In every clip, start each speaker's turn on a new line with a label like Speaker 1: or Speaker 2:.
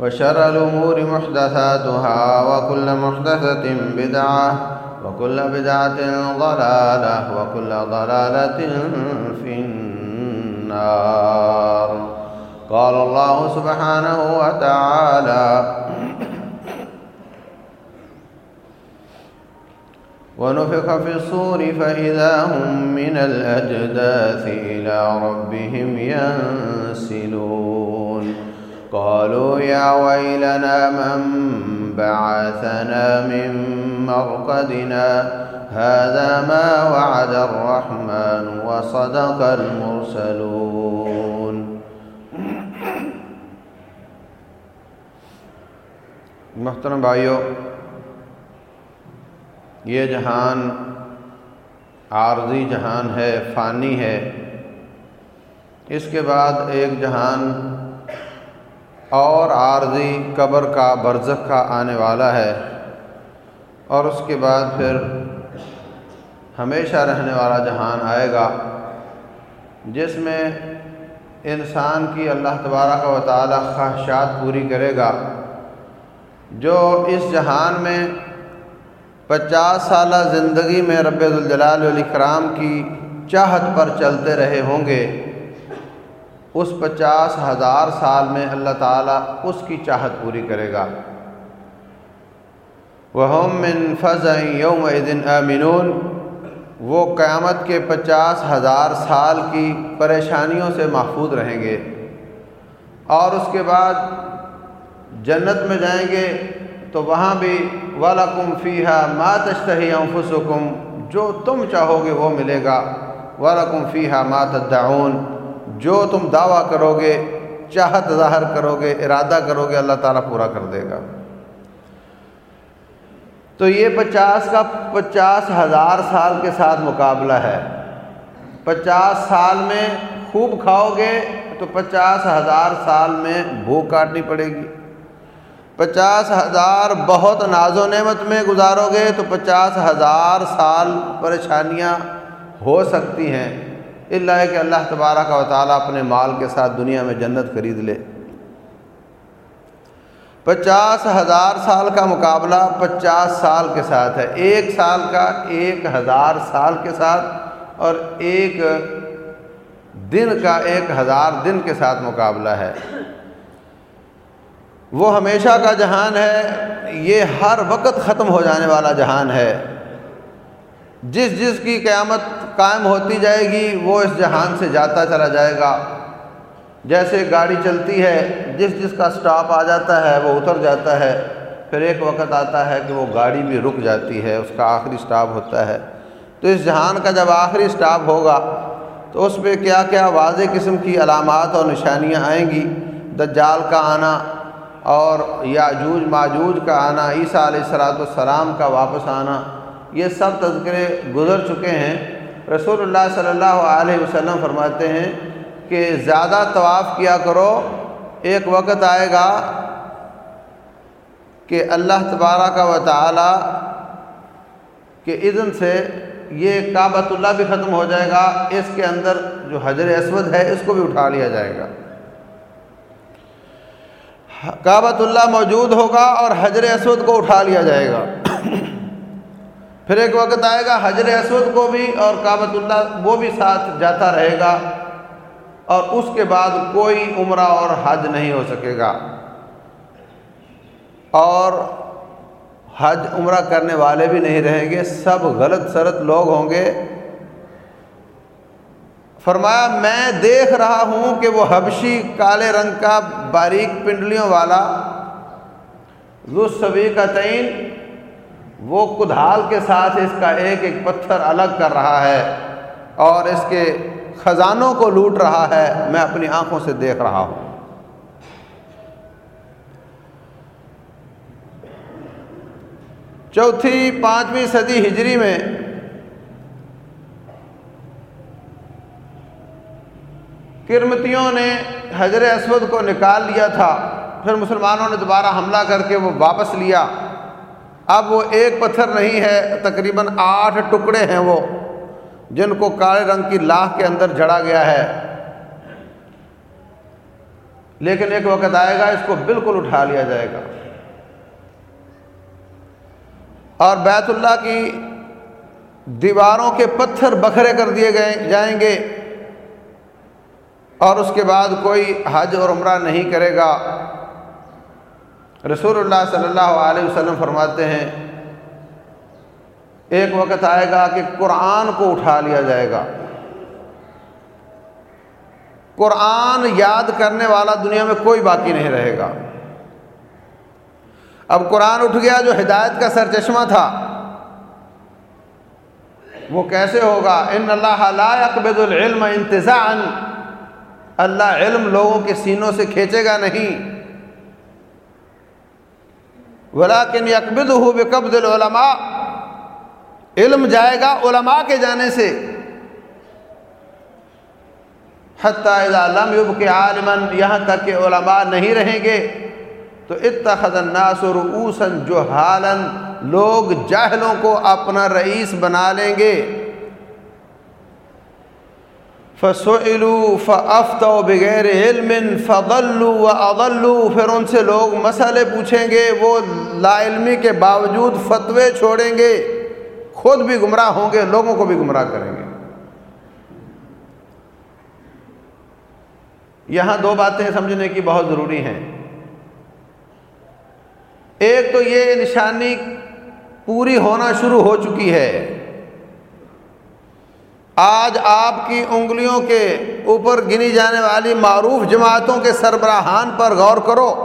Speaker 1: وشر الأمور محدثاتها وكل محدثة بدعة وكل بدعة ضلالة وكل ضلالة في النار. قال الله سبحانه وتعالى ونفخ في الصور فإذا هم من الأجداث إلى ربهم ينسلون. قالوا يا ويلنا من بعثنا من مرقدنا هذا ما وعد الرحمن وصدق المرسلون. محترم بھائیو، یہ جہان عارضی جہان ہے، فانی ہے۔ اس کے بعد ایک جہان اور عارضی قبر کا برزخ کا آنے والا ہے۔ اور اس کے بعد پھر ہمیشہ رہنے والا جہان آئے گا، جس میں انسان کی اللہ تبارہ کا تعالی خواہشات پوری کرے گا۔ جو اس جہان میں پچاس سالہ زندگی میں رب الجلال والاکرام کی چاہت پر چلتے رہے ہوں گے اس پچاس ہزار سال میں اللہ تعالیٰ اس کی چاہت پوری کرے گا۔ وہم من فض یوم دن امنون وہ قیامت کے پچاس ہزار سال کی پریشانیوں سے محفوظ رہیں گے۔ اور اس کے بعد جنت میں جائیں گے۔ تو وہاں بھی وَلَكُمْ فِيهَا مَا تَشْتَهِي أَنفُسُكُمْ۔ جو تم چاہو گے وہ ملے گا۔ وَلَكُمْ فِيهَا مَا تَدَّعُونَ۔ جو تم دعویٰ کرو گے چاہت ظاہر کرو گے ارادہ کرو گے اللہ تعالیٰ پورا کر دے گا۔ تو یہ پچاس کا پچاس ہزار سال کے ساتھ مقابلہ ہے۔ پچاس سال میں خوب کھاؤ گے تو پچاس ہزار سال میں بھوک کاٹنی پڑے گی۔ پچاس ہزار بہت ناز و نعمت میں گزارو گے تو پچاس ہزار سال پریشانیاں ہو سکتی ہیں۔ اللہ کہ اللہ تبارہ کا تعالیٰ اپنے مال کے ساتھ دنیا میں جنت خرید لے۔ پچاس ہزار سال کا مقابلہ پچاس سال کے ساتھ ہے۔ ایک سال کا ایک ہزار سال کے ساتھ اور ایک دن کا ایک ہزار دن کے ساتھ مقابلہ ہے۔ وہ ہمیشہ کا جہان ہے۔ یہ ہر وقت ختم ہو جانے والا جہان ہے۔ جس جس کی قیامت قائم ہوتی جائے گی، وہ اس جہان سے جاتا چلا جائے گا۔ جیسے گاڑی چلتی ہے، جس جس کا سٹاپ آ جاتا ہے، وہ اتر جاتا ہے۔ پھر ایک وقت آتا ہے کہ وہ گاڑی بھی رک جاتی ہے، اس کا آخری سٹاپ ہوتا ہے۔ تو اس جہان کا جب آخری سٹاپ ہوگا، تو اس پہ کیا کیا واضح قسم کی علامات اور نشانیاں آئیں گی؟ دجال کا آنا اور یاجوج، ماجوج کا آنا، عیسیٰ علیہ السلاۃ والسلام کا واپس آنا، یہ سب تذکرے گزر چکے ہیں۔ رسول اللہ صلی اللہ علیہ وسلم فرماتے ہیں کہ زیادہ طواف کیا کرو، ایک وقت آئے گا کہ اللہ تبارہ کا و تعالی کے اذن سے یہ کعبۃ اللہ بھی ختم ہو جائے گا، اس کے اندر جو حجر اسود ہے، اس کو بھی اٹھا لیا جائے گا۔ کعبۃ اللہ موجود ہوگا اور حجر اسود کو اٹھا لیا جائے گا۔ پھر ایک وقت آئے گا حجر اسود کو بھی اور کعبۃ اللہ وہ بھی ساتھ جاتا رہے گا اور اس کے بعد کوئی عمرہ اور حج نہیں ہو سکے گا۔ اور حج عمرہ کرنے والے بھی نہیں رہیں گے، سب غلط سرت لوگ ہوں گے۔ فرمایا، میں دیکھ رہا ہوں کہ وہ حبشی کالے رنگ کا باریک پنڈلیوں والا سبھی کا تعین وہ کدھال کے ساتھ اس کا ایک ایک پتھر الگ کر رہا ہے اور اس کے خزانوں کو لوٹ رہا ہے، میں اپنی آنکھوں سے دیکھ رہا ہوں۔ چوتھی، پانچویں صدی ہجری میں کرمتیوں نے حضر اسود کو نکال لیا تھا۔ پھر مسلمانوں نے دوبارہ حملہ کر کے وہ واپس لیا۔ اب وہ ایک پتھر نہیں ہے، تقریباً آٹھ ٹکڑے ہیں وہ، جن کو کالے رنگ کی لاہ کے اندر جڑا گیا ہے۔ لیکن ایک وقت آئے گا، اس کو بالکل اٹھا لیا جائے گا۔ اور بیت اللہ کی دیواروں کے پتھر بکھرے کر دیے گئے، جائیں گے۔ اور اس کے بعد کوئی حج اور عمرہ نہیں کرے گا۔ رسول اللہ صلی اللہ علیہ وسلم فرماتے ہیں، ایک وقت آئے گا کہ قرآن کو اٹھا لیا جائے گا۔ قرآن یاد کرنے والا دنیا میں کوئی باقی نہیں رہے گا۔ اب قرآن اٹھ گیا جو ہدایت کا سر چشمہ تھا۔ وہ کیسے ہوگا؟ ان اللہ لا يقبض العلم انتظاعا اللہ علم لوگوں کے سینوں سے کھینچے گا نہیں۔ ولیکن یقبضہ بقبض العلماء۔ علم جائے گا علماء کے جانے سے۔ حتیٰ اذا لم يبق عالما، یہاں تک کہ علماء نہیں رہیں گے۔ تو اتخذ الناس رؤوسا جہالا، لوگ جاہلوں کو اپنا رئیس بنا لیں گے۔ فسئلوا فافتوا بغیر علم فضلوا واضلوا پھر ان سے لوگ مسئلے پوچھیں گے، وہ لا علمی کے باوجود فتوے چھوڑیں گے، خود بھی گمراہ ہوں گے، لوگوں کو بھی گمراہ کریں گے۔ یہاں دو باتیں سمجھنے کی بہت ضروری ہیں۔ ایک تو یہ نشانی پوری ہونا شروع ہو چکی ہے۔ آج آپ کی انگلیوں کے اوپر گنی جانے والی معروف جماعتوں کے سربراہان پر غور کرو۔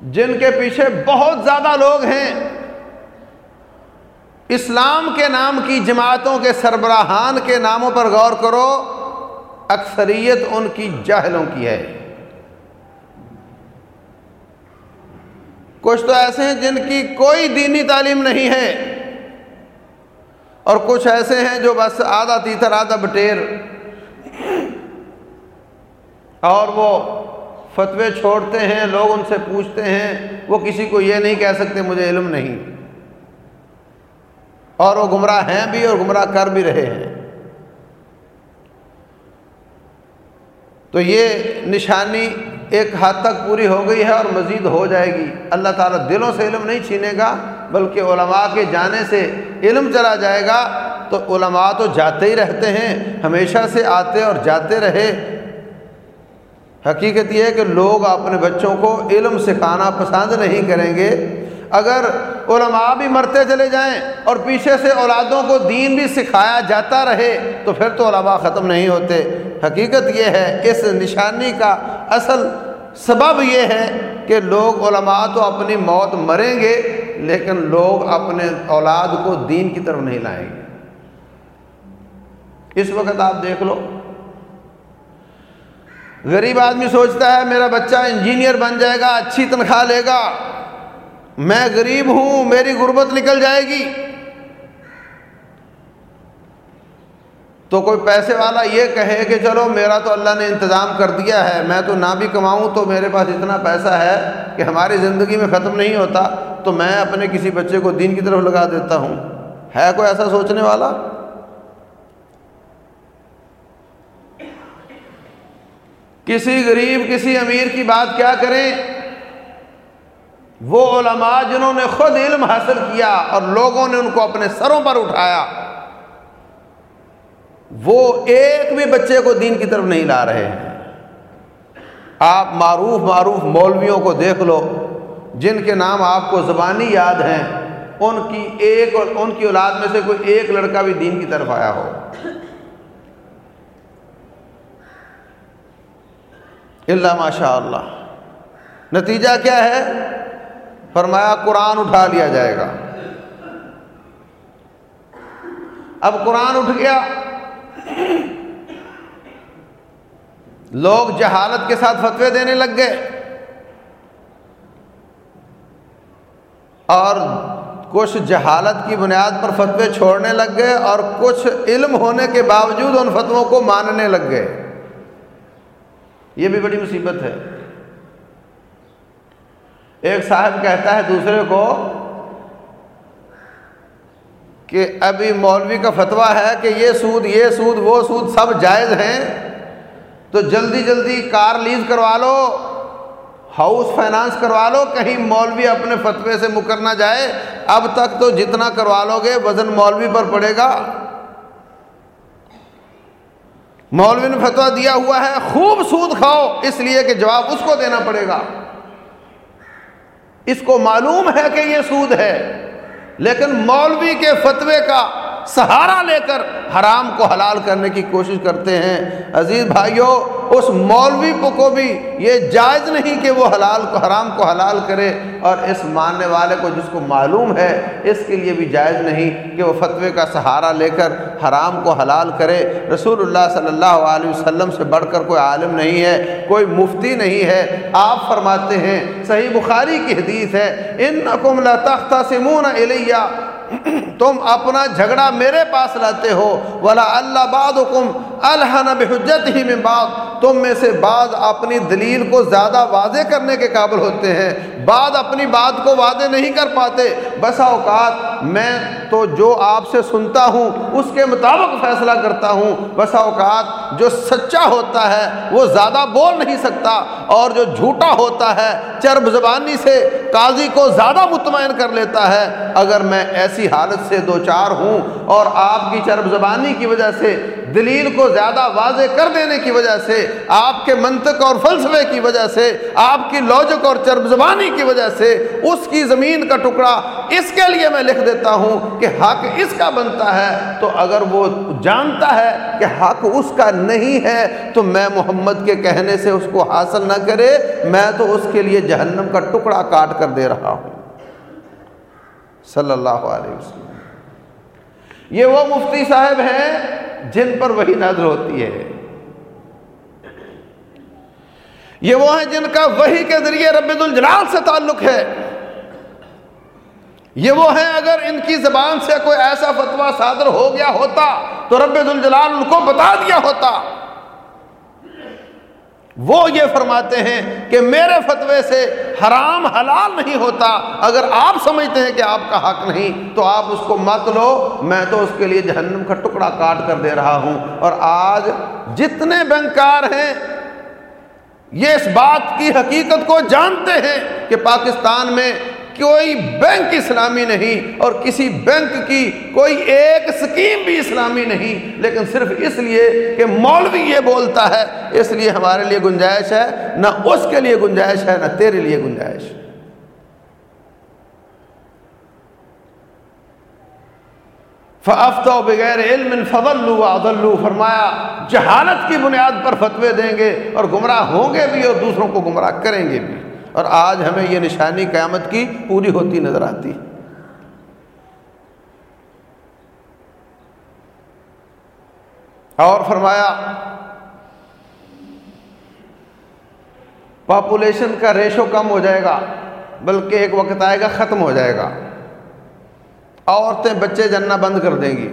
Speaker 1: جن کے پیچھے بہت زیادہ لوگ ہیں۔ اسلام کے نام کی جماعتوں کے سربراہان کے ناموں پر غور کرو۔ اکثریت ان کی جاہلوں کی ہے۔ کچھ تو ایسے ہیں جن کی کوئی دینی تعلیم نہیں ہے۔ اور کچھ ایسے ہیں جو بس آدھا تیتر، آدھا بٹیر۔ اور وہ فتوے چھوڑتے ہیں، لوگ ان سے پوچھتے ہیں، وہ کسی کو یہ نہیں کہہ سکتے، مجھے علم نہیں۔ اور وہ گمراہ ہیں بھی اور گمراہ کر بھی رہے ہیں۔ تو یہ نشانی ایک حد تک پوری ہو گئی ہے اور مزید ہو جائے گی۔ اللہ تعالیٰ دلوں سے علم نہیں چھینے گا۔ بلکہ علماء کے جانے سے علم چلا جائے گا، تو علماء تو جاتے ہی رہتے ہیں، ہمیشہ سے آتے اور جاتے رہے۔ حقیقت یہ ہے کہ لوگ اپنے بچوں کو علم سکھانا پسند نہیں کریں گے۔ اگر علماء بھی مرتے چلے جائیں اور پیچھے سے اولادوں کو دین بھی سکھایا جاتا رہے، تو پھر تو علماء ختم نہیں ہوتے۔ حقیقت یہ ہے، اس نشانی کا اصل سبب یہ ہے کہ لوگ علماء تو اپنی موت مریں گے لیکن لوگ اپنے اولاد کو دین کی طرف نہیں لائیں گے۔ اس وقت آپ دیکھ لو۔ غریب آدمی سوچتا ہے، میرا بچہ انجینئر بن جائے گا، اچھی تنخواہ لے گا۔ میں غریب ہوں، میری غربت نکل جائے گی۔ تو کوئی پیسے والا یہ کہے کہ چلو، میرا تو اللہ نے انتظام کر دیا ہے، میں تو نہ بھی کماؤں تو میرے پاس اتنا پیسہ ہے کہ ہماری زندگی میں ختم نہیں ہوتا۔ تو میں اپنے کسی بچے کو دین کی طرف لگا دیتا ہوں۔ ہے کوئی ایسا سوچنے والا؟ کسی غریب، کسی امیر کی بات کیا کریں؟ وہ علماء جنہوں نے خود علم حاصل کیا اور لوگوں نے ان کو اپنے سروں پر اٹھایا، وہ ایک بھی بچے کو دین کی طرف نہیں لا رہے۔ ہیں آپ معروف معروف مولویوں کو دیکھ لو۔ جن کے نام آپ کو زبانی یاد ہیں، ان کی ایک اور ان کی اولاد میں سے کوئی ایک لڑکا بھی دین کی طرف آیا ہو۔ اللہ ماشاء اللہ۔ نتیجہ کیا ہے؟ فرمایا قرآن اٹھا لیا جائے گا۔ اب قرآن اٹھ گیا۔ لوگ جہالت کے ساتھ فتوے دینے لگ گئے۔ اور کچھ جہالت کی بنیاد پر فتوے چھوڑنے لگ گئے اور کچھ علم ہونے کے باوجود ان فتووں کو ماننے لگ گئے۔ یہ بھی بڑی مصیبت ہے۔ ایک صاحب کہتا ہے دوسرے کو کہ ابھی مولوی کا فتویٰ ہے کہ یہ سود یہ سود، وہ سود سب جائز ہیں، تو جلدی جلدی کار لیز کروا لو۔ ہاؤس فائنانس کروا لو، کہیں مولوی اپنے فتوے سے مکر نہ جائے۔ اب تک تو جتنا کروا لو گے، وزن مولوی پر پڑے گا۔ مولوی نے فتوا دیا ہوا ہے، خوب سود کھاؤ، اس لیے کہ جواب اس کو دینا پڑے گا۔ اس کو معلوم ہے کہ یہ سود ہے، لیکن مولوی کے فتوے کا سہارا لے کر حرام کو حلال کرنے کی کوشش کرتے ہیں۔ عزیز بھائیوں اس مولوی کو بھی یہ جائز نہیں کہ وہ حلال کو، حرام کو حلال کرے اور اس ماننے والے کو جس کو معلوم ہے، اس کے لیے بھی جائز نہیں کہ وہ فتوے کا سہارا لے کر حرام کو حلال کرے۔ رسول اللہ صلی اللہ علیہ وسلم سے بڑھ کر کوئی عالم نہیں ہے، کوئی مفتی نہیں ہے۔ آپ فرماتے ہیں، صحیح بخاری کی حدیث ہے ان نقم تختہ سمون علیہ تم اپنا جھگڑا میرے پاس لاتے ہو۔ ولا اللہ باد الحن بحجت ہی میں بعد۔ تم میں سے بعض اپنی دلیل کو زیادہ واضح کرنے کے قابل ہوتے ہیں۔ بعد اپنی بات کو واضح نہیں کر پاتے۔ بسا اوقات میں تو جو آپ سے سنتا ہوں، اس کے مطابق فیصلہ کرتا ہوں۔ بسا اوقات جو سچا ہوتا ہے، وہ زیادہ بول نہیں سکتا۔ اور جو جھوٹا ہوتا ہے، چرب زبانی سے قاضی کو زیادہ مطمئن کر لیتا ہے۔ اگر میں ایسی حالت سے دو چار ہوں اور آپ کی چرب زبانی کی وجہ سے دلیل کو زیادہ واضح کر دینے کی وجہ سے، آپ کے منطق اور فلسفے کی وجہ سے، آپ کی لوجک اور چرب زبانی کی وجہ سے اس کی زمین کا ٹکڑا اس کے لیے میں لکھ دیتا ہوں کہ حق اس کا بنتا ہے۔ تو اگر وہ جانتا ہے کہ حق اس کا نہیں ہے، تو میں محمد کے کہنے سے اس کو حاصل نہ کرے، میں تو اس کے لیے جہنم کا ٹکڑا کاٹ کر دے رہا ہوں۔ صلی اللہ علیہ وسلم۔ یہ وہ مفتی صاحب ہیں جن پر وہی نظر ہوتی ہے۔ یہ وہ ہیں جن کا وہی کے ذریعے رب الجلال سے تعلق ہے۔ یہ وہ ہیں اگر ان کی زبان سے کوئی ایسا فتویٰ صادر ہو گیا ہوتا تو رب الجلال ان کو بتا دیا ہوتا۔ وہ یہ فرماتے ہیں کہ میرے فتوے سے حرام حلال نہیں ہوتا۔ اگر آپ سمجھتے ہیں کہ آپ کا حق نہیں، تو آپ اس کو مت لو۔ میں تو اس کے لیے جہنم کا ٹکڑا کاٹ کر دے رہا ہوں۔ اور آج جتنے بینکار ہیں، یہ اس بات کی حقیقت کو جانتے ہیں کہ پاکستان میں کوئی بینک اسلامی نہیں اور کسی بینک کی کوئی ایک سکیم بھی اسلامی نہیں، لیکن صرف اس لیے کہ مولوی یہ بولتا ہے، اس لیے ہمارے لیے گنجائش ہے، نہ اس کے لیے گنجائش ہے، نہ تیرے لیے گنجائش۔ فافتو بغیر علم فضلو عدلو فرمایا، جہالت کی بنیاد پر فتوے دیں گے اور گمراہ ہوں گے بھی اور دوسروں کو گمراہ کریں گے بھی۔ اور آج ہمیں یہ نشانی قیامت کی پوری ہوتی نظر آتی اور فرمایا پاپولیشن کا ریشو کم ہو جائے گا، بلکہ ایک وقت آئے گا ختم ہو جائے گا۔ عورتیں بچے جننا بند کر دیں گی۔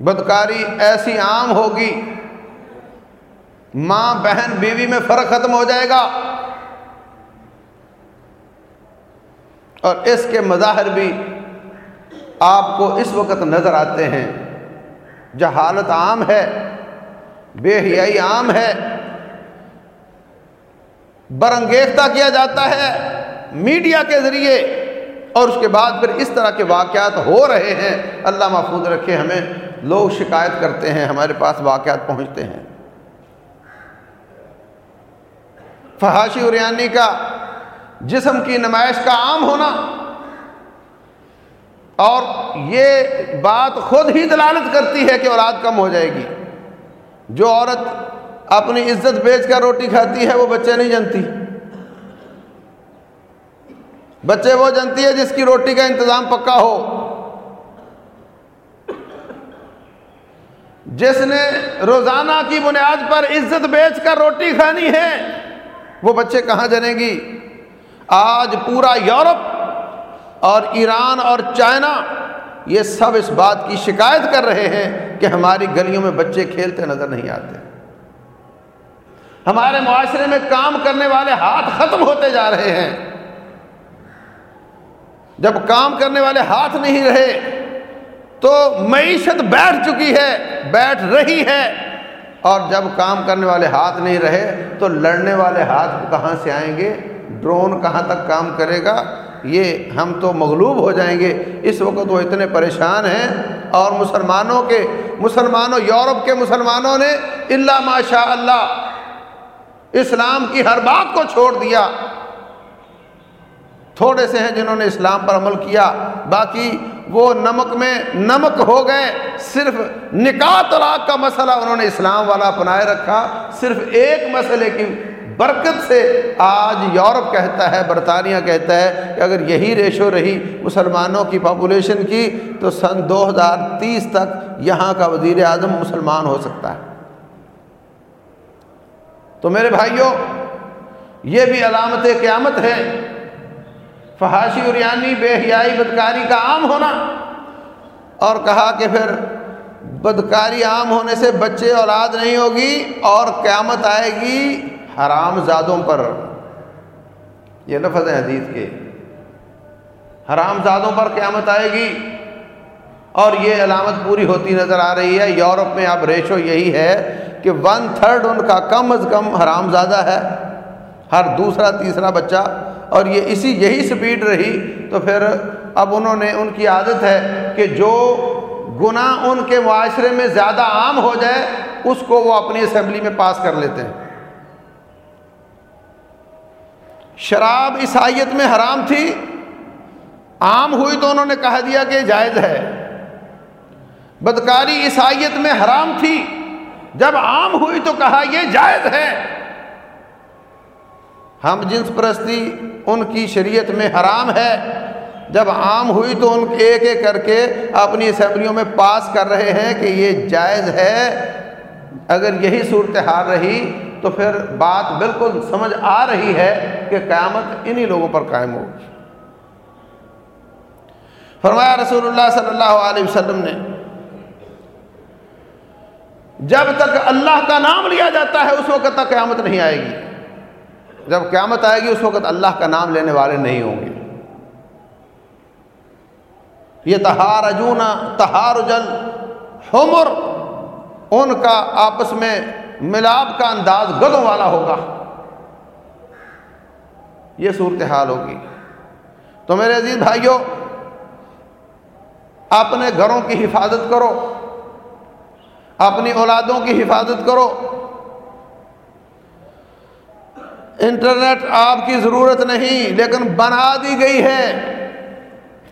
Speaker 1: بدکاری ایسی عام ہوگی ماں بہن بیوی میں فرق ختم ہو جائے گا۔ اور اس کے مظاہر بھی آپ کو اس وقت نظر آتے ہیں۔ جہالت عام ہے، بے حیائی عام ہے۔ برنگیختہ کیا جاتا ہے میڈیا کے ذریعے۔ اور اس کے بعد پھر اس طرح کے واقعات ہو رہے ہیں۔ اللہ محفوظ رکھے ہمیں۔ لوگ شکایت کرتے ہیں، ہمارے پاس واقعات پہنچتے ہیں۔ فحاشی اریانی کا جسم کی نمائش کا عام ہونا اور یہ بات خود ہی دلالت کرتی ہے کہ اولاد کم ہو جائے گی۔ جو عورت اپنی عزت بیچ کر روٹی کھاتی ہے وہ بچے نہیں جانتی۔ بچے وہ جانتی ہے جس کی روٹی کا انتظام پکا ہو۔ جس نے روزانہ کی بنیاد پر عزت بیچ کر روٹی کھانی ہے وہ بچے کہاں جنیں گی؟ آج پورا یورپ اور ایران اور چائنا یہ سب اس بات کی شکایت کر رہے ہیں کہ ہماری گلیوں میں بچے کھیلتے نظر نہیں آتے۔ ہمارے معاشرے میں کام کرنے والے ہاتھ ختم ہوتے جا رہے ہیں۔ جب کام کرنے والے ہاتھ نہیں رہے تو معیشت بیٹھ چکی ہے، بیٹھ رہی ہے۔ اور جب کام کرنے والے ہاتھ نہیں رہے تو لڑنے والے ہاتھ کہاں سے آئیں گے؟ ڈرون کہاں تک کام کرے گا؟ یہ ہم تو مغلوب ہو جائیں گے۔ اس وقت وہ اتنے پریشان ہیں اور مسلمانوں کے مسلمانوں، یورپ کے مسلمانوں نے اللہ ماشاء اللہ اسلام کی ہر بات کو چھوڑ دیا۔ تھوڑے سے ہیں جنہوں نے اسلام پر عمل کیا۔ باقی وہ نمک میں نمک ہو گئے، صرف نکاح طلاق کا مسئلہ انہوں نے اسلام والا اپنائے رکھا۔ صرف ایک مسئلے کی برکت سے آج یورپ کہتا ہے، برطانیہ کہتا ہے کہ اگر یہی ریشو رہی مسلمانوں کی پاپولیشن کی، تو سن دو ہزار تیس تک یہاں کا وزیر اعظم مسلمان ہو سکتا ہے۔ تو میرے بھائیوں، یہ بھی علامت قیامت ہے۔ فحاشی اریانی بے حیائی بدکاری کا عام ہونا۔ اور کہا کہ پھر بدکاری عام ہونے سے بچے اولاد نہیں ہوگی اور قیامت آئے گی حرام زادوں پر۔ یہ لفظ ہے حدیث کے۔ حرام زادوں پر قیامت آئے گی اور یہ علامت پوری ہوتی نظر آ رہی ہے۔ یورپ میں اب ریشو یہی ہے کہ ون تھرڈ ان کا کم از کم حرام زادہ ہے۔ ہر دوسرا تیسرا بچہ اور یہ اسی یہی سپیڈ رہی تو پھر اب انہوں نے ان کی عادت ہے کہ جو گناہ ان کے معاشرے میں زیادہ عام ہو جائے، اس کو وہ اپنی اسمبلی میں پاس کر لیتے ہیں۔ شراب عیسائیت میں حرام تھی، عام ہوئی تو انہوں نے کہہ دیا کہ جائز ہے۔ بدکاری عیسائیت میں حرام تھی، جب عام ہوئی تو کہا یہ جائز ہے۔ ہم جنس پرستی ان کی شریعت میں حرام ہے۔ جب عام ہوئی تو ان ایک ایک کر کے اپنی اسمبلیوں میں پاس کر رہے ہیں کہ یہ جائز ہے۔ اگر یہی صورتحال رہی تو پھر بات بالکل سمجھ آ رہی ہے کہ قیامت انہی لوگوں پر قائم ہوگی۔ فرمایا رسول اللہ صلی اللہ علیہ وسلم نے، جب تک اللہ کا نام لیا جاتا ہے اس وقت تک قیامت نہیں آئے گی۔ جب قیامت آئے گی اس وقت اللہ کا نام لینے والے نہیں ہوں گے۔ یہ تہار اجونا تہار جل حمر، ان کا آپس میں ملاپ کا انداز گدوں والا ہوگا۔ یہ صورتحال ہوگی۔ تو میرے عزیز بھائیوں اپنے گھروں کی حفاظت کرو، اپنی اولادوں کی حفاظت کرو۔ انٹرنیٹ آپ کی ضرورت نہیں، لیکن بنا دی گئی ہے۔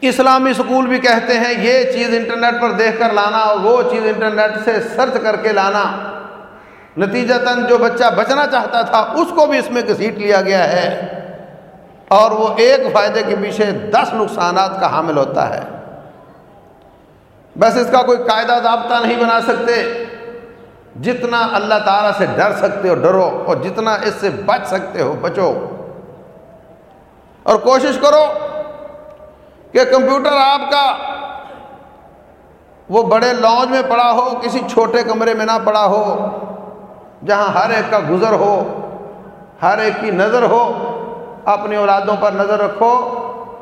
Speaker 1: اسلامی سکول بھی کہتے ہیں، یہ چیز انٹرنیٹ پر دیکھ کر لانا اور وہ چیز انٹرنیٹ سے سرچ کر کے لانا۔ نتیجتاً جو بچہ بچنا چاہتا تھا، اس کو بھی اس میں گھسیٹ لیا گیا ہے۔ اور وہ ایک فائدے کے پیچھے دس نقصانات کا حامل ہوتا ہے۔ بس اس کا کوئی قاعدہ ضابطہ نہیں بنا سکتے۔ جتنا اللہ تعالیٰ سے ڈر سکتے ہو ڈرو اور جتنا اس سے بچ سکتے ہو بچو اور کوشش کرو کہ کمپیوٹر آپ کا وہ بڑے لانچ میں پڑا ہو، کسی چھوٹے کمرے میں نہ پڑا ہو، جہاں ہر ایک کا گزر ہو، ہر ایک کی نظر ہو، اپنی اولادوں پر نظر رکھو،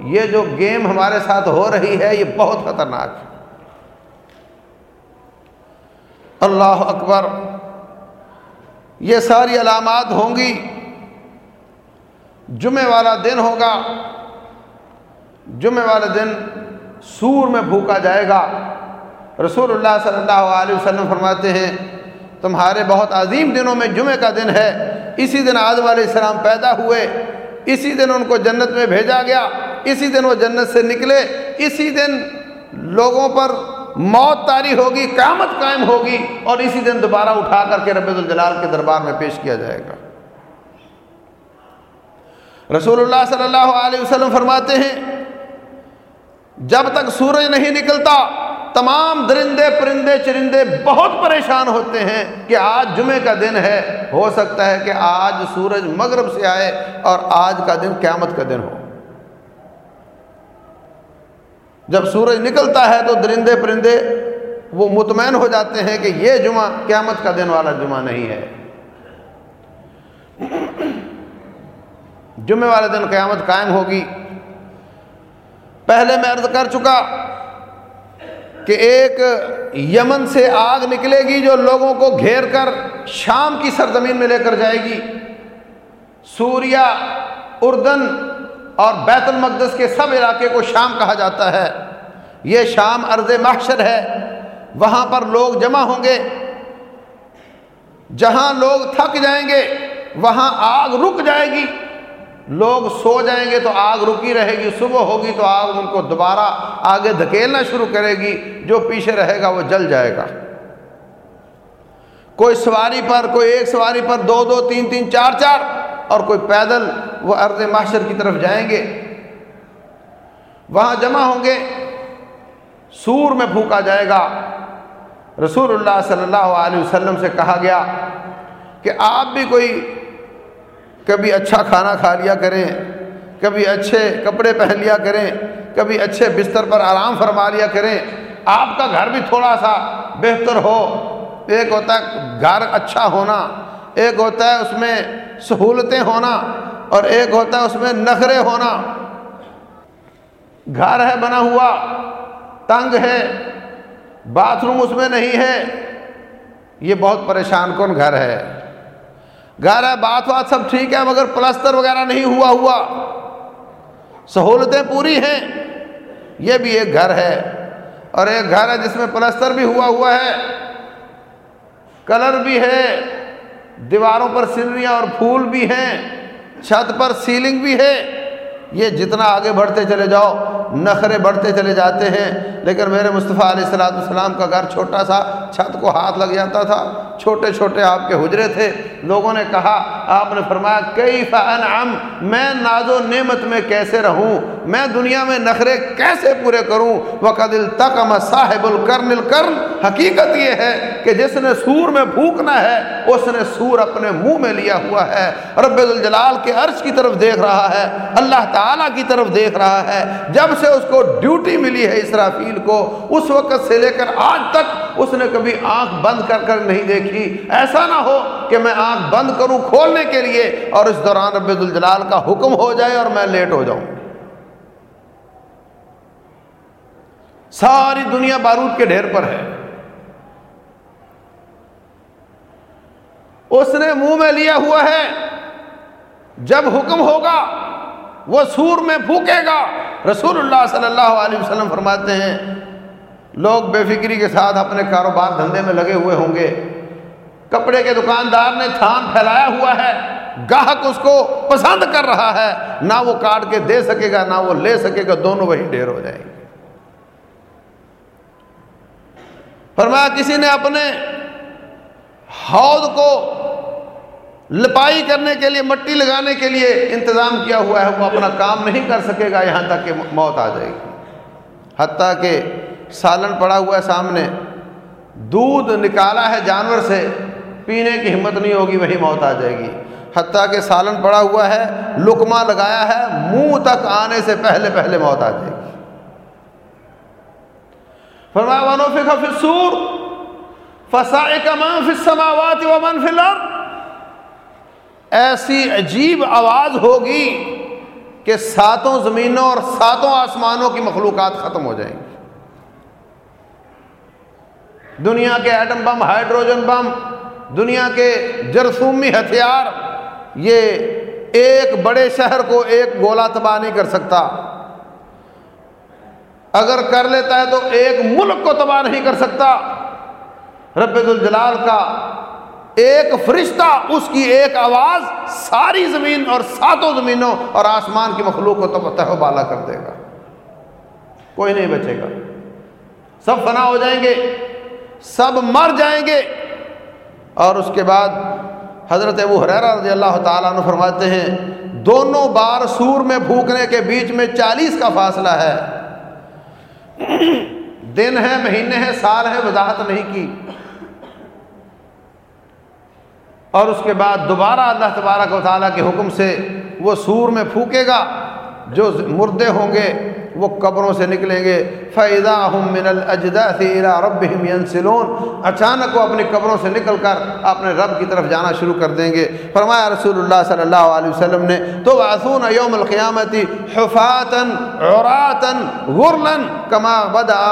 Speaker 1: یہ جو گیم ہمارے ساتھ ہو رہی ہے، یہ بہت خطرناک ہے۔ اللہ اکبر، یہ ساری علامات ہوں گی جمعے والا دن ہوگا جمعے والے دن سور میں بھوکا جائے گا۔ رسول اللہ صلی اللہ علیہ وسلم فرماتے ہیں، تمہارے بہت عظیم دنوں میں جمعے کا دن ہے، اسی دن آدم علیہ السلام پیدا ہوئے، اسی دن ان کو جنت میں بھیجا گیا، اسی دن وہ جنت سے نکلے، اسی دن لوگوں پر موت تاری ہوگی، قیامت قائم ہوگی اور اسی دن دوبارہ اٹھا کر کے رب الجلال کے دربار میں پیش کیا جائے گا۔ رسول اللہ صلی اللہ علیہ وسلم فرماتے ہیں، جب تک سورج نہیں نکلتا، تمام درندے، پرندے، چرندے بہت پریشان ہوتے ہیں کہ آج جمعے کا دن ہے۔ ہو سکتا ہے کہ آج سورج مغرب سے آئے اور آج کا دن قیامت کا دن ہو۔ جب سورج نکلتا ہے تو درندے پرندے وہ مطمئن ہو جاتے ہیں کہ یہ جمعہ قیامت کا دن والا جمعہ نہیں ہے۔ جمعے والے دن قیامت قائم ہوگی۔ پہلے میں عرض کر چکا کہ ایک یمن سے آگ نکلے گی جو لوگوں کو گھیر کر شام کی سرزمین میں لے کر جائے گی۔ سوریا اردن اور بیت المقدس کے سب علاقے کو شام کہا جاتا ہے۔ یہ شام ارض محشر ہے۔ وہاں پر لوگ جمع ہوں گے۔ جہاں لوگ تھک جائیں گے، وہاں آگ رک جائے گی۔ لوگ سو جائیں گے تو آگ رکی رہے گی، صبح ہوگی تو آگ ان کو دوبارہ آگے دھکیلنا شروع کرے گی۔ جو پیچھے رہے گا وہ جل جائے گا۔ کوئی سواری پر، کوئی ایک سواری پر، دو دو، تین تین، چار چار۔ اور کوئی پیدل وہ ارض معاشر کی طرف جائیں گے، وہاں جمع ہوں گے، سور میں پھونکا جائے گا۔ رسول اللہ صلی اللہ علیہ وسلم سے کہا گیا کہ آپ بھی کوئی کبھی اچھا کھانا کھا لیا کریں، کبھی اچھے کپڑے پہن لیا کریں، کبھی اچھے بستر پر آرام فرما لیا کریں۔ آپ کا گھر بھی تھوڑا سا بہتر ہو، ایک ہوتا ہے گھر اچھا ہونا۔ ایک ہوتا ہے اس میں سہولتیں ہونا اور ایک ہوتا ہے اس میں نخرے ہونا۔ گھر ہے، بنا ہوا، تنگ ہے، باتھ روم اس میں نہیں ہے۔ یہ بہت پریشان کن گھر ہے۔ گھر ہے بات بات سب ٹھیک ہے، مگر پلستر وغیرہ نہیں ہوا ہوا۔ سہولتیں پوری ہیں۔ یہ بھی ایک گھر ہے۔ اور ایک گھر ہے جس میں پلستر بھی ہوا ہوا ہے۔ کلر بھی ہے۔ دیواروں پر سنریاں اور پھول بھی ہیں، چھت پر سیلنگ بھی ہے۔ یہ جتنا آگے بڑھتے چلے جاؤ، نخرے بڑھتے چلے جاتے ہیں۔ لیکن میرے مصطفیٰ علیہ السلاۃ السلام کا گھر چھوٹا سا، چھت کو ہاتھ لگ جاتا تھا۔ چھوٹے چھوٹے آپ کے حجرے تھے۔ لوگوں نے کہا، آپ نے فرمایا کئی فنعم میں ناز و نعمت میں کیسے رہوں؟ میں دنیا میں نخرے کیسے پورے کروں؟ وقت التقم صاحب الکرن الکرن حقیقت یہ ہے کہ جس نے سور میں پھونکنا ہے، اس نے سور اپنے منہ میں لیا ہوا ہے۔ رب الجلال کے عرش کی طرف دیکھ رہا ہے، اللہ تعالیٰ کی طرف دیکھ رہا ہے۔ جب سے اس کو ڈیوٹی ملی ہے اسرافیل کو، اس وقت سے لے کر آج تک اس نے کبھی آنکھ بند کر کر نہیں دیکھی۔ ایسا نہ ہو کہ میں آنکھ بند کروں کھولنے کے لیے اور اس دوران رب الجلال کا حکم ہو جائے اور میں لیٹ ہو جاؤں۔ ساری دنیا بارود کے ڈھیر پر ہے۔ اس نے منہ میں لیا ہوا ہے۔ جب حکم ہوگا، وہ سور میں پھونکے گا۔ رسول اللہ صلی اللہ علیہ وسلم فرماتے ہیں، لوگ بے فکری کے ساتھ اپنے کاروبار دھندے میں لگے ہوئے ہوں گے۔ کپڑے کے دکاندار نے تھان پھیلایا ہوا ہے۔ گاہک اس کو پسند کر رہا ہے۔ نہ وہ کاٹ کے دے سکے گا، نہ وہ لے سکے گا۔ دونوں وہی ڈھیر ہو جائیں گے۔ فرمایا کسی نے اپنے حوض کو لپائی کرنے کے لیے، مٹی لگانے کے لیے انتظام کیا ہوا ہے، وہ اپنا کام نہیں کر سکے گا، یہاں تک کہ موت آ جائے گی۔ حتیٰ کہ سالن پڑا ہوا ہے سامنے، دودھ نکالا ہے جانور سے، پینے کی ہمت نہیں ہوگی، وہی موت آ جائے گی۔ حتیٰ کہ سالن پڑا ہوا ہے لکما لگایا ہے، منہ تک آنے سے پہلے پہلے موت آ جائے گی۔ فرمایا فی السور فسائق من فی السماوات ومن فی الارض ایسی عجیب آواز ہوگی کہ ساتوں زمینوں اور ساتوں آسمانوں کی مخلوقات ختم ہو جائیں گی۔ دنیا کے ایٹم بم، ہائیڈروجن بم، دنیا کے جرثومی ہتھیار، یہ ایک بڑے شہر کو ایک گولا تباہ نہیں کر سکتا۔ اگر کر لیتا ہے تو ایک ملک کو تباہ نہیں کر سکتا۔ رب الجلال کا ایک فرشتہ، اس کی ایک آواز ساری زمین اور ساتوں زمینوں اور آسمان کی مخلوق کو تو تہ بالا کر دے گا۔ کوئی نہیں بچے گا۔ سب فنا ہو جائیں گے، سب مر جائیں گے۔ اور اس کے بعد حضرت ابو حریرہ رضی اللہ تعالیٰ عنہ فرماتے ہیں، دونوں بار سور میں پھونکنے کے بیچ میں چالیس کا فاصلہ ہے۔ دن ہے، مہینے ہیں، سال ہے وضاحت نہیں کی۔ اور اس کے بعد دوبارہ اللہ تبارک و تعالیٰ کے حکم سے وہ سور میں پھونکے گا جو مردے ہوں گے۔ وہ قبروں سے نکلیں گے۔ فیضا من الجدا رب سلون اچانک وہ اپنی قبروں سے نکل کر اپنے رب کی طرف جانا شروع کر دیں گے۔ فرمایا رسول اللہ صلی اللہ علیہ وسلم نے تو آسون یوم القیامتی حفاطن عوراتن غرلن کما بدا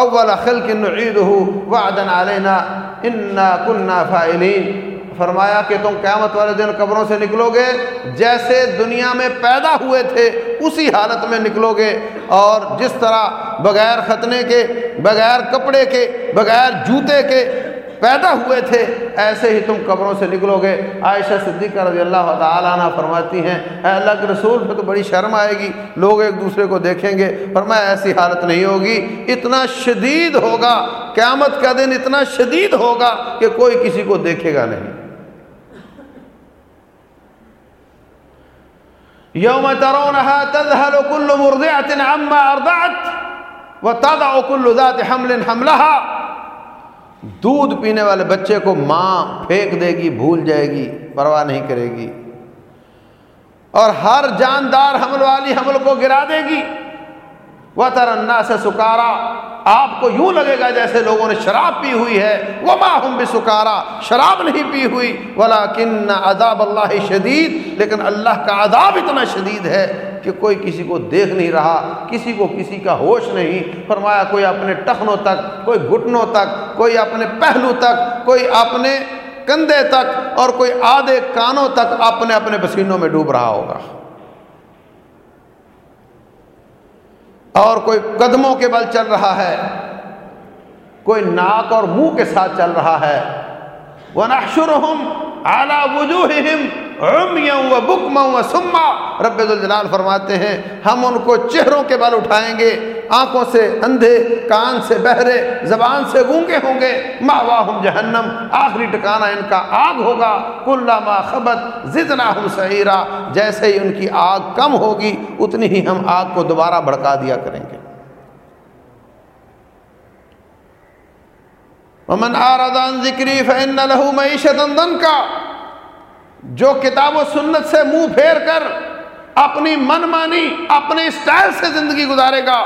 Speaker 1: اول خلق نعیدہ وعدا علینا، انا کننا فائلین فرمایا کہ تم قیامت والے دن قبروں سے نکلو گے، جیسے دنیا میں پیدا ہوئے تھے، اسی حالت میں نکلو گے۔ اور جس طرح بغیر ختنے کے، بغیر کپڑے کے، بغیر جوتے کے پیدا ہوئے تھے، ایسے ہی تم قبروں سے نکلو گے۔ عائشہ صدیقہ رضی اللہ تعالیٰ عنہ فرماتی ہیں، اے اللہ کے رسول پہ تو بڑی شرم آئے گی، لوگ ایک دوسرے کو دیکھیں گے فرمایا ایسی حالت نہیں ہوگی۔ اتنا شدید ہوگا، قیامت کا دن اتنا شدید ہوگا کہ کوئی کسی کو دیکھے گا نہیں۔ یوم ترونها تذهل كل مرضعة عما ارضعت وتضع كل ذات حمل حملها. دودھ پینے والے بچے کو ماں پھینک دے گی، بھول جائے گی، پرواہ نہیں کرے گی۔ اور ہر جاندار حمل والی حمل کو گرا دے گی۔ وہ ترنا سے سکارا۔ آپ کو یوں لگے گا جیسے لوگوں نے شراب پی ہوئی ہے۔ وہ ہم بھی سکارا شراب نہیں پی ہوئی۔ ولا کن عذاب اللہ شدید لیکن اللہ کا عذاب اتنا شدید ہے کہ کوئی کسی کو دیکھ نہیں رہا، کسی کو کسی کا ہوش نہیں۔ فرمایا کوئی اپنے ٹخنوں تک، کوئی گھٹنوں تک، کوئی اپنے پہلو تک، کوئی اپنے کندھے تک اور کوئی آدھے کانوں تک اپنے اپنے پسینوں میں ڈوب رہا ہوگا۔ اور کوئی قدموں کے بل چل رہا ہے، کوئی ناک اور منہ کے ساتھ چل رہا ہے۔ وہ نشرحم اعلیٰ سما رب الجلال فرماتے ہیں، ہم ان کو چہروں کے بل اٹھائیں گے، آنکھوں سے اندھے، کان سے بہرے، زبان سے گونگے ہوں گے۔ ماواہم جہنم، آخری ٹکانا ان کا آگ ہوگا۔ کلا ما خبت زدنا ہم سہیرا جیسے ہی ان کی آگ کم ہوگی، اتنی ہی ہم آگ کو دوبارہ بھڑکا دیا کریں گے۔ ومن آراد عن ذکری فإن له معیشت کا جو کتاب و سنت سے منہ پھیر کر اپنی من مانی، اپنے اسٹائل سے زندگی گزارے گا،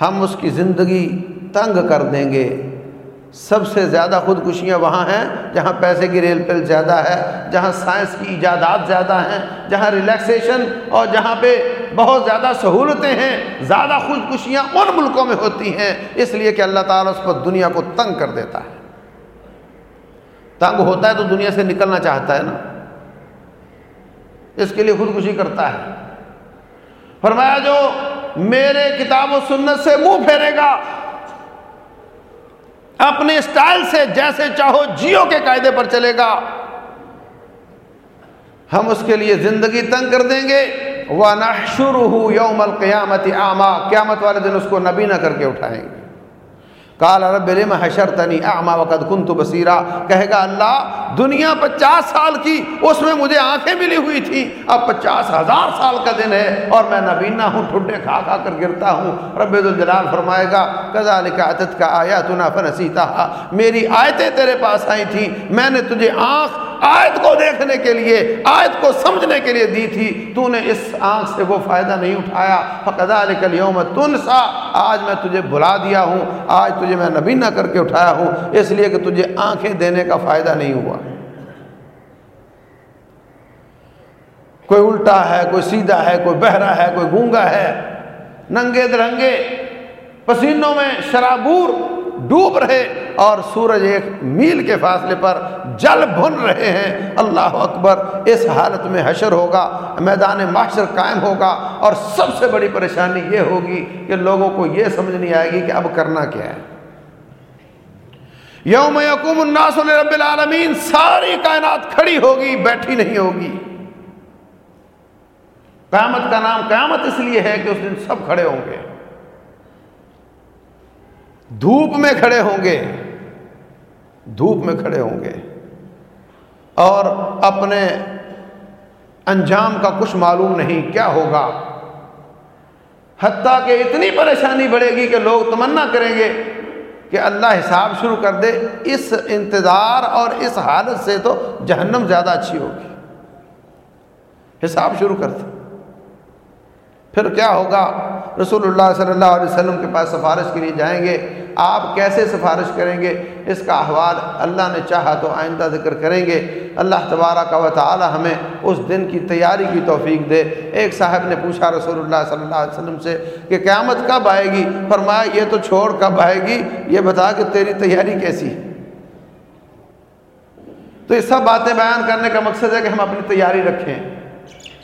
Speaker 1: ہم اس کی زندگی تنگ کر دیں گے۔ سب سے زیادہ خودکشیاں وہاں ہیں، جہاں پیسے کی ریل پل زیادہ ہے، جہاں سائنس کی ایجادات زیادہ ہیں، جہاں ریلیکسیشن اور جہاں پہ بہت زیادہ سہولتیں ہیں، زیادہ خودکشیاں ان ملکوں میں ہوتی ہیں۔ اس لیے کہ اللہ تعالیٰ اس پر دنیا کو تنگ کر دیتا ہے۔ تنگ ہوتا ہے تو دنیا سے نکلنا چاہتا ہے نا۔ اس کے لیے خودکشی کرتا ہے۔ فرمایا جو میرے کتاب و سنت سے منہ پھیرے گا، اپنے اسٹائل سے جیسے چاہو جیو کے قاعدے پر چلے گا۔ ہم اس کے لیے زندگی تنگ کر دیں گے۔ وہ نہ شروع یوم القیامت آما قیامت والے دن اس کو نبی نہ کر کے اٹھائیں گے۔ کال رب لم حشرتنی اعما وقد كنت بصیرا؟ کہے گا اللہ، دنیا پچاس سال کی، اس میں مجھے آنکھیں ملی ہوئی تھی۔ اب پچاس ہزار سال کا دن ہے اور میں نبینا ہوں ٹھڈے کھا کھا کر گرتا ہوں۔ رب الجلال فرمائے گا، کذالک عتت کا آیاتنا فنسیتها میری آیتیں تیرے پاس آئی تھیں۔ میں نے تجھے آنکھ، آیت کو دیکھنے کے لیے، آیت کو سمجھنے کے لیے دی تھی۔ تو نے اس آنکھ سے وہ فائدہ نہیں اٹھایا۔ فقضا لکل یوم تنسا آج میں تجھے بلا دیا ہوں۔ آج تجھے میں نبی نہ کر کے اٹھایا ہوں، اس لیے کہ تجھے آنکھیں دینے کا فائدہ نہیں ہوا۔ کوئی الٹا ہے، کوئی سیدھا ہے، کوئی بہرا ہے، کوئی گونگا ہے، ننگے درنگے، پسینوں میں شرابور ڈوب رہے اور سورج ایک میل کے فاصلے پر جل بھن رہے ہیں۔ اللہ اکبر، اس حالت میں حشر ہوگا، میدان معاشر قائم ہوگا اور سب سے بڑی پریشانی یہ ہوگی کہ لوگوں کو یہ سمجھ نہیں آئے گی کہ اب کرنا کیا ہے۔ یوم یقوم الناس رب العالمین، ساری کائنات کھڑی ہوگی، بیٹھی نہیں ہوگی۔ قیامت کا نام قیامت اس لیے ہے کہ اس دن سب کھڑے ہوں گے۔ دھوپ میں کھڑے ہوں گے۔ دھوپ میں کھڑے ہوں گے۔ اور اپنے انجام کا کچھ معلوم نہیں، کیا ہوگا؟ حتیٰ کہ اتنی پریشانی بڑھے گی کہ لوگ تمنا کریں گے۔ کہ اللہ حساب شروع کر دے، اس انتظار اور اس حالت سے تو جہنم زیادہ اچھی ہوگی۔ حساب شروع کر دے۔ پھر کیا ہوگا؟ رسول اللہ صلی اللہ علیہ وسلم کے پاس سفارش کے لیے جائیں گے۔ آپ کیسے سفارش کریں گے؟ اس کا احوال اللہ نے چاہا تو آئندہ ذکر کریں گے۔ اللہ تبارہ کا و تعالی ہمیں اس دن کی تیاری کی توفیق دے۔ ایک صاحب نے پوچھا رسول اللہ صلی اللہ علیہ وسلم سے کہ قیامت کب آئے گی؟ فرمایا، یہ تو چھوڑ کب آئے گی؟ یہ بتا کہ تیری تیاری کیسی ہے۔ تو یہ سب باتیں بیان کرنے کا مقصد ہے کہ ہم اپنی تیاری رکھیں۔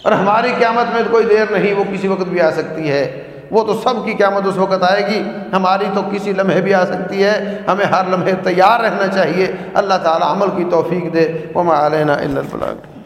Speaker 1: اور ہماری قیامت میں کوئی دیر نہیں، وہ کسی وقت بھی آ سکتی ہے۔ وہ تو سب کی قیامت اس وقت آئے گی۔ ہماری تو کسی لمحے بھی آ سکتی ہے۔ ہمیں ہر لمحے تیار رہنا چاہیے۔ اللہ تعالیٰ عمل کی توفیق دے۔ وہ میں علینا البلاغ۔